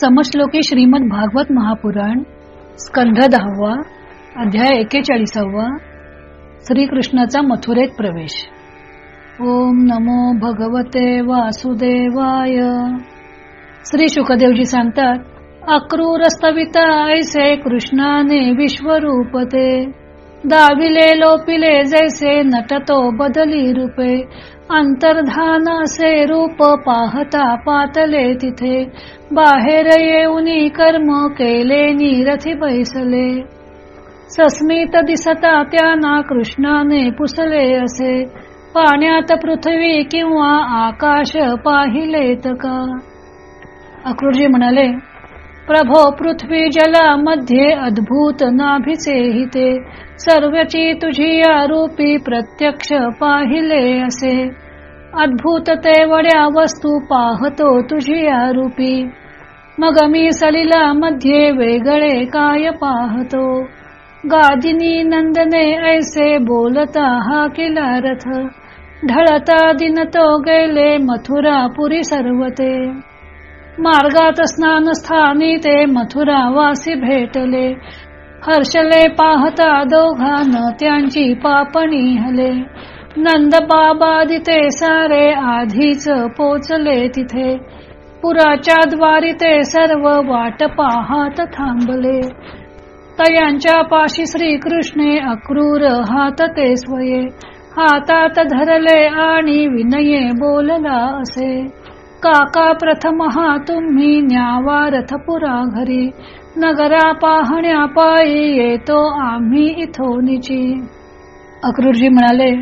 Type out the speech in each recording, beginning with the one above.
समश्लोकी श्रीमद भागवत महापुराण स्कंध दहावा अध्याय एकेचाळीसावा श्रीकृष्णाचा मथुरेत प्रवेश. ओम नमो भगवते वासुदेवाय. श्री शुकदेवजी सांगतात अक्रूरस्तविता ऐसे कृष्णाने विश्वरूपते. दाविले लोपिले जैसे नटतो बदली रूपे अंतर्धान असे रूप पाहता पातले तिथे बाहेर येऊनी कर्म केले निरथी बैसले. सस्मित दिसता त्यांना कृष्णाने पुसले असे पाण्यात पृथ्वी किंवा आकाश पाहिलेत का? अक्रूरजी म्हणाले प्रभो पृथ्वी जला मध्ये अद्भुत नाभिचे हिते सर्वची तुझी रूपी प्रत्यक्ष पाहिले असे. अद्भुत ते वड्या वस्तू पाहतो तुझी रूपी मग मी सलिला मध्ये वेगळे काय पाहतो? गादिनी नंदने ऐसे बोलता हा केला रथ. ढळता दिन तो गेले मथुरा पुरी सर्वते. मार्गात स्नान स्थानी ते मथुरावासी भेटले. हर्षले पाहता दोघान त्यांची पापणी हले. नंद बाबा दिते सारे आधीच पोचले तिथे. पुराच्या द्वारी ते सर्व वाट पाहात थांबले. तयांच्या पाशी श्रीकृष्णे अक्रूर हात ते स्वये. हातात धरले आणि विनये बोलला असे. काका प्रथम तुम्ही न्यावा रथपुरा घरी. नगरा पाहण्या पायी येतो आम्ही इथोनीची अक्रूरजी म्हणाले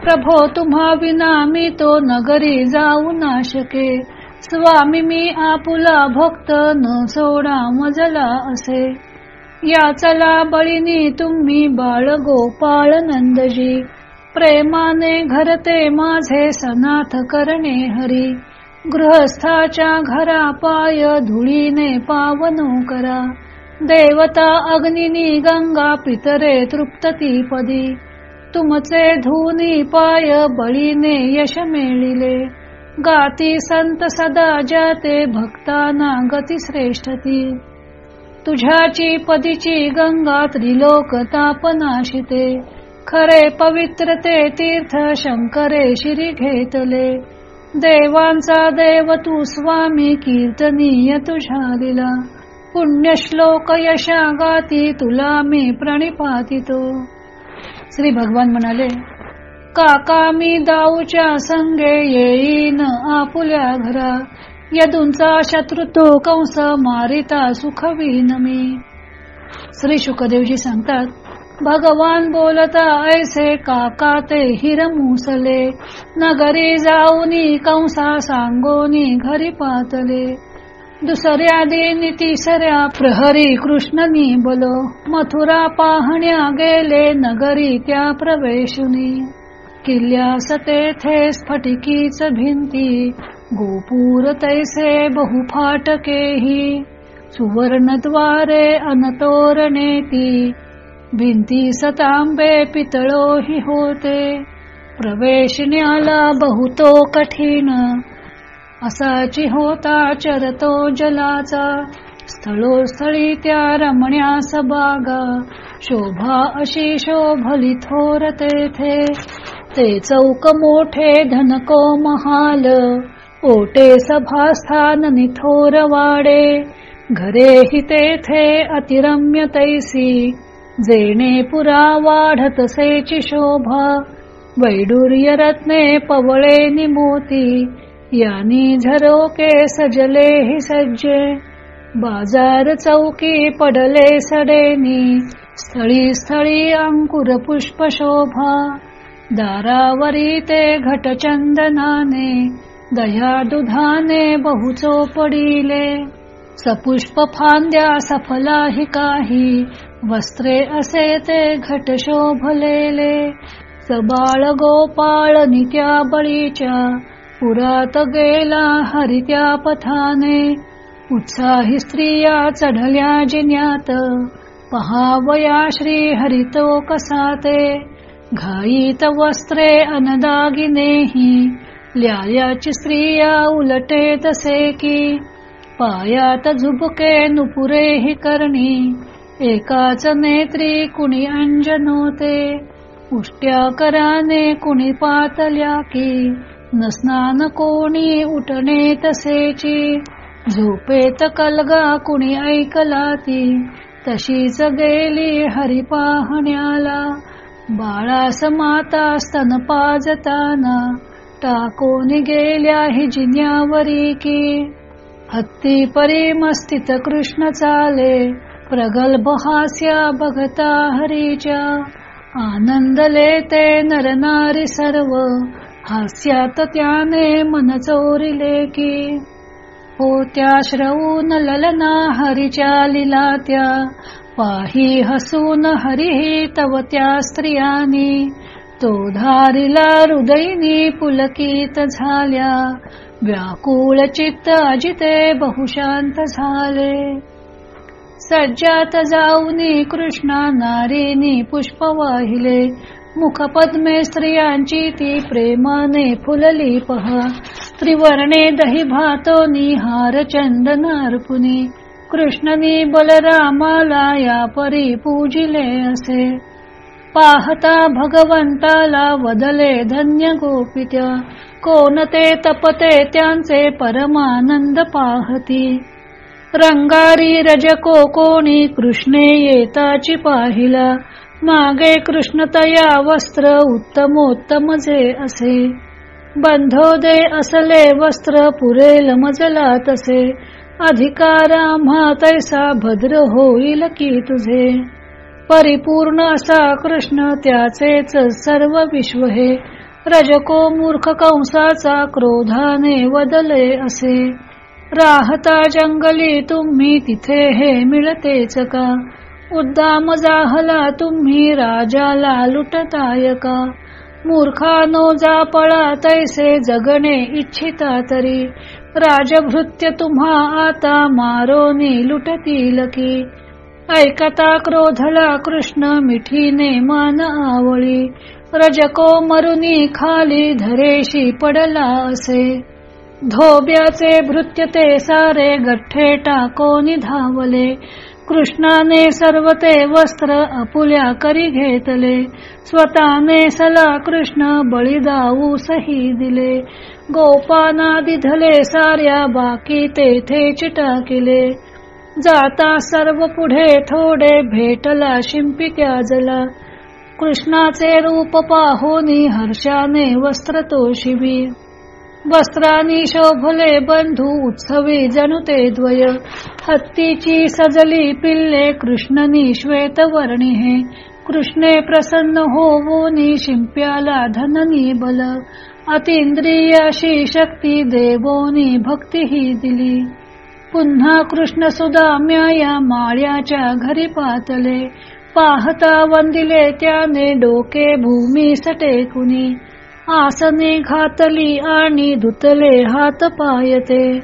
प्रभो तुम्हा विना मी तो नगरी जाऊ ना शके. स्वामी मी आपुला भक्त न सोडा मजला असे. या चला बळीनी तुम्ही बाळ गोपाळ नंदजी. प्रेमाने घरते माझे सनाथ करणे हरी. गृहस्थाच्या घरा पाय धुळीने पावनो करा. देवता अग्निनी गंगा पितरे तृप्तती पदी तुमचे धुनी पाय बळीने यश मेळिले. गाती संत सदा जाते भक्ताना गती श्रेष्ठती तुझ्याची पदीची गंगा त्रिलोक तापनाशिते. खरे पवित्रते तीर्थ शंकरे शिरी घेतले. देवांचा देव तू स्वामी कीर्तनीय तुझ्या दिला पुण्यश्लोक यशा गाती तुला मी प्रणिपातितो. श्री भगवान म्हणाले काका मी दाऊच्या संगे येईन आपुल्या घरा. यदूंचा शत्रुतो कंस मारिता सुखवीन मी. श्री शुकदेवजी सांगतात भगवान बोलता ऐसे काका ते हिरमुसले नगरी जाऊनी कंसा सांगोनी घरी पातले. दुसऱ्या दिनी तिसऱ्या प्रहरी कृष्णनी बोलो मथुरा पाहण्या गेले नगरी त्या प्रवेशुनी. किल्ल्यास सतेथे स्फटिकीच भिंती गोपूर तैसे बहुफाटकेही सुवर्णद्वारे अनतोरणे ती भिंती सतांबे पितळोही होते. प्रवेशण्याला बहुतो कठीण. असाची होता चरतो जलाचा. स्थळोस्थळी त्या रमण्यास बागा शोभा अशी शोभली थोर तेथे. ते चौक मोठे धनको महाल. ओटे सभास्थान निथोर वाडे. घरेही तेथे अतिरम्य तैसी. जेणे पुरा वाढत सेची शोभा वैडूर्य रत्ने पवळे निमोती यानी झरोके सजले हि सज्जे बाजार चौकी पडले सडेनी स्थळी स्थळी अंकुर पुष्प शोभा दारावरी ते घटचंदनाने दह्या दुधाने बहुचो पडिले सपुष्प फांद्या सफलाही काही वस्त्रे असे ते घट शोभलेले. सबाळ गोपाळ नित्या बळीच्या पुरात गेला हरित्या पथाने. उत्साही स्त्रिया चढल्या जिन्यात पहावया श्री हरितो कसाते. घाईत वस्त्रे अनदागिनेही ल्यायाची स्त्रिया उलटे तसे की. पायात झुबके नुपुरे हि करणी एकाच नेत्री कुणी अंजनोते उष्ट्या कराने कुणी पातल्या की नस्नान कोणी उठणे तसेची झोपेत कलगा कुणी ऐकला ती तशीच गेली हरी पाहण्याला बाळास माता स्तन पाजताना टाकून गेल्या हि जिन्यावरी की हत्ती परी मस्तित कृष्ण चाले प्रगल्भ हास्या बघता हरीच्या आनंदले ते नरनारी सर्व। हास्यात त्याने मन चोरिले की होत्या श्रवून ललना हरीच्या लिला त्या पाही हसून हरिही तव त्या स्त्रियानी। तो धारिला हृदयनी पुलकित झाल्या। व्याकुळ चित्त अजिते बहुशांत झाले। सज्जात जाऊनी कृष्णा नारीनी पुष्प वाहिले मुखपद्मे स्त्रियांची ती प्रेमाने फुलली पहा. त्रिवर्णे दही भातो निहार चंदन अर्पुनी कृष्णनी बलरामाला या परी पूजिले असे. पाहता भगवंताला वदले धन्य गोपित्या. कोणते तपते त्यांचे परमानंद पाहती. रंगारी रजको कोणी कृष्णे येताची पाहिला. मागे कृष्णतया वस्त्र उत्तमोत्तम जे असे. बंधोदे असले वस्त्र पुरेल मजला तसे. अधिकारा तैसा भद्र होईल की तुझे. परिपूर्ण असा कृष्ण त्याचेच सर्व विश्व हे. रजको मूर्ख कंसाचा क्रोधाने वदले असे. राहता जंगली तुम्ही तिथे हे मिळतेच का? उद्दाम जाहला तुम्ही राजाला लुटताय का? मूर्खानो जा पळा तैसे जगणे इच्छिता तरी. राजभृत्य तुम्हा आता मारोनी लुटतील की? ऐकता क्रोधला कृष्ण मिठीने मान आवळी. रजको मरुनी खाली धरेशी पडला असे. धोब्याचे भृत्य ते सारे गठ्ठे टाकोनी धावले कृष्णाने सर्व ते वस्त्र अपुल्या करी घेतले. स्वतःने सला कृष्ण बळीदाऊ सही दिले. गोपाना दिधले साऱ्या बाकी तेथे चिटाकिले. जाता सर्व पुढे थोडे भेटला शिंपिक्याजला कृष्णाचे रूप पाहोनी हर्षाने वस्त्र तो शिवी वस्त्रानी शोभले बंधू उत्सवी जनुते द्वय. हत्तीची सजली पिल्ले कृष्णनी श्वेत वर्णी हे. कृष्णे प्रसन्न होवोनी शिंप्याला धननी बल. अतिंद्रिय अशी शक्ती देवोनी भक्ती ही दिली. पुन्हा कृष्ण सुदाम्याया माळ्याच्या घरी पातले. पाहता वंदिले त्याने डोके भूमी सटे कुणी. आसने घातली आणि धुतले हात पायते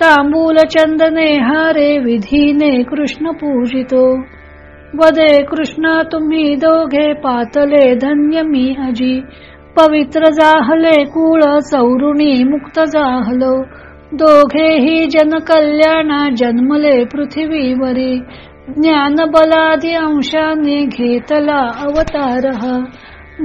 तांबूल चंदने हारे विधीने कृष्ण पूजितो. वदे कृष्णा तुम्ही दोघे पातले धन्य मी अजी पवित्र जाहले कुळ चौरुणी मुक्त जाहलो. दोघेही जनकल्याणा जन्मले पृथ्वीवरी. ज्ञानबलादी अंशाने घेतला अवतार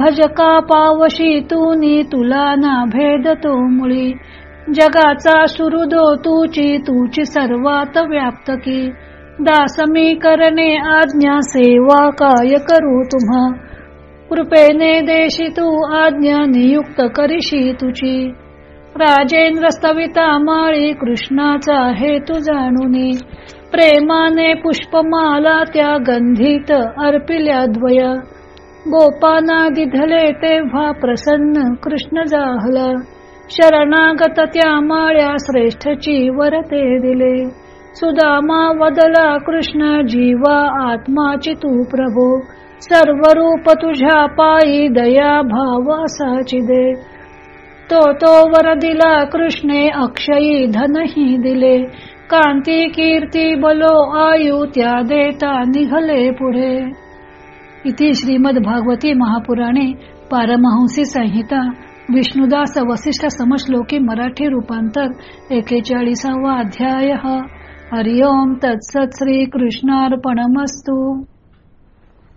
भजका पावशी तूनी तुला ना भेद तो मुळी. जगाचा सुरुदो तूची तूची सर्वात व्याप्तकी दासमी करणे आज्ञा सेवा काय करू तुम्हा? कृपेने देशी तू आज्ञा नियुक्त करीशी तुची राजेंद्र स्तविता माळी कृष्णाचा हेतू जाणूनी. प्रेमाने पुष्पमाला त्या गंधीत अर्पिल्या द्वय. गोपाना दिधले तेव्हा प्रसन्न कृष्ण जाहला शरणागत त्या माळ्या श्रेष्ठची वरते दिले. सुदामा वदला कृष्ण जीवा आत्माची तू प्रभो सर्व रूप तुझ्या पायी दया भाव असाची दे. तो तो वर दिला कृष्णे अक्षयी धनही दिले. कांती कीर्ती बलो आयु त्या देता निघले पुढे. इथे श्रीमद भागवती महापुराणे पारमहंसी संहिता विष्णुदास वसिष्ठ समश्लोकी मराठी रूपांतर एकेचाळीसावा अध्याय. हरिओम तत्सत श्री कृष्णार्पणमस्तू